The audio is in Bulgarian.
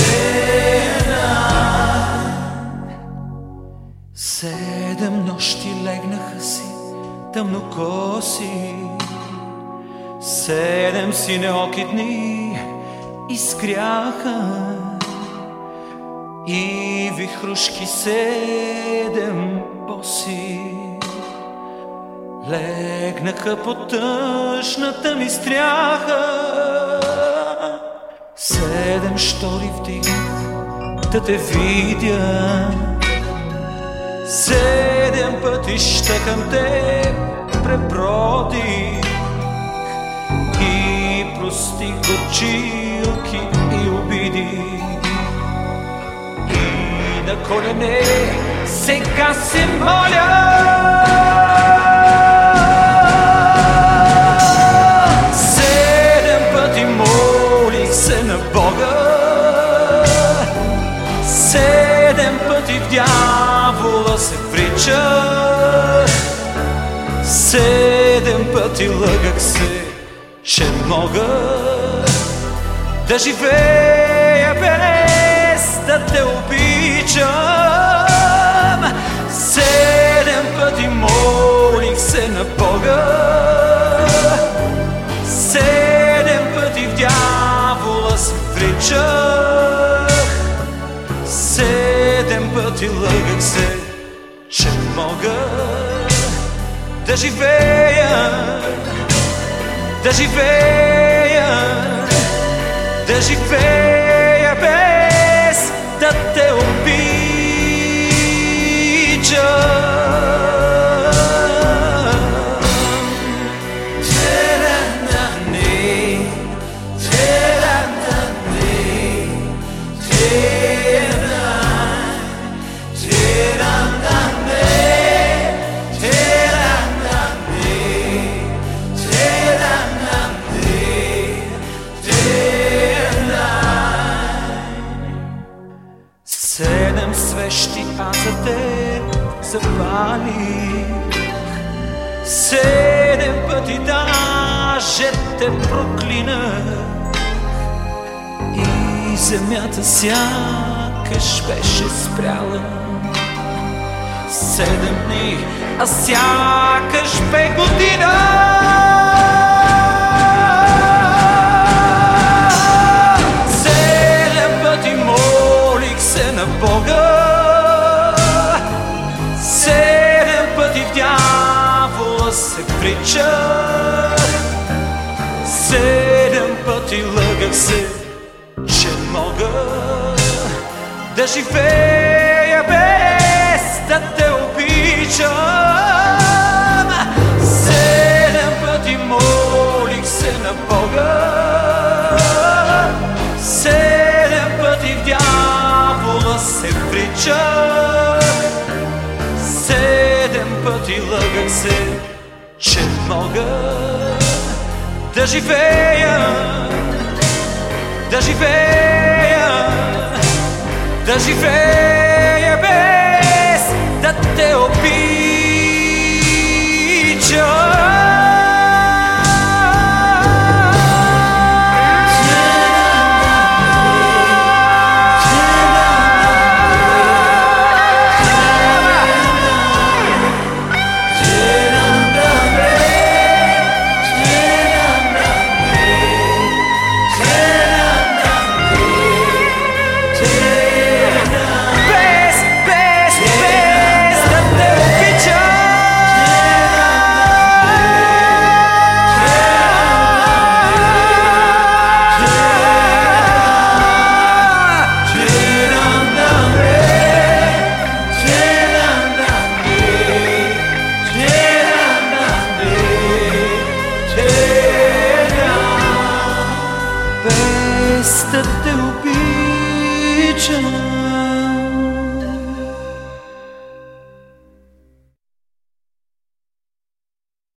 стена. Седем нощи легнаха си тъмнокоси, седем си дни изкряха и вихрушки седем боси легнаха по тъжната ми стряха. Седем штори вдих да те видя? Седем пътища към те преброди И простих горчилки и обиди. И на колене сега се моля дявола се вричах Седем пъти лъгах се, че мога да живея без да те обичам. Седем пъти молих се на Бога, седем пъти лъгах се, че мога да живея, да живея, да живея без да те обичам. Аз за те запалих Седем пъти даже те проклинах И земята сякаш беше спряла. Седем дни, а сякаш бе година. Бога се вричах Седем пъти лъгах се, че мога да живея без да те обичам. Седем пъти молих се на Бога, седем пъти в дявола се вричах, седем пъти лъгах се, че мога да живея, да живея, да живея teu 真